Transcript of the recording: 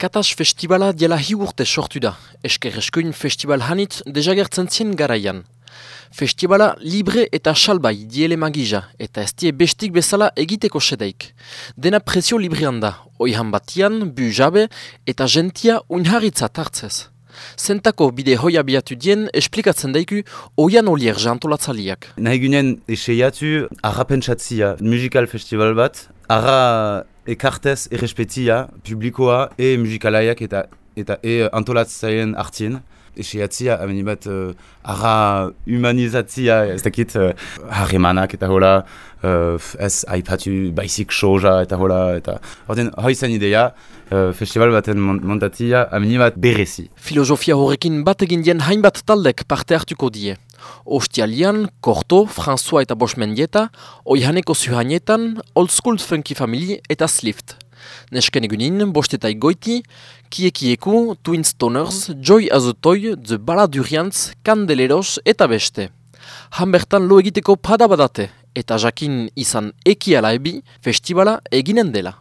Katas festivala diela hi urte sortu da, esker eskoin festival hanit dejagertzen zien garaian. Festivala libre eta salbai diele magija eta ez die bestik bezala egiteko sedeik. Dena presio librean da, oihan batian, bu jabe eta gentia unharitza tartzez. Zentako bide hoia biatu dien esplikatzen daiku oian olier jantolatzaliak. Nahi ginen eseiatu arrapentsatzia musikal festival bat, arra ekartez errespetia publikoa e musikalaiak eta eta e antolatzaien hartien. Esiatzia, ameni bat, uh, arra humanizatzia, ez dakit, uh, harremanak eta hola, uh, ez aipatu baizik soja eta hola, eta horten, hoizan idea, uh, festival baten montatia, ameni bat berezi. Filosofia horrekin bat egin dien hainbat taldek parte hartuko die. Ostialian, Korto, François eta Bosmendieta, Oihaneko Zuhanietan, Old School Funky Family eta Slift. Nesken egunin, Bostetaik goiti, Kiekieku, Twin Stoners, Joy Azotoi, The Baladuriantz, Kandeleros eta beste. Hanbertan lo egiteko padabadate eta jakin izan ekiala ebi, festivala eginen dela.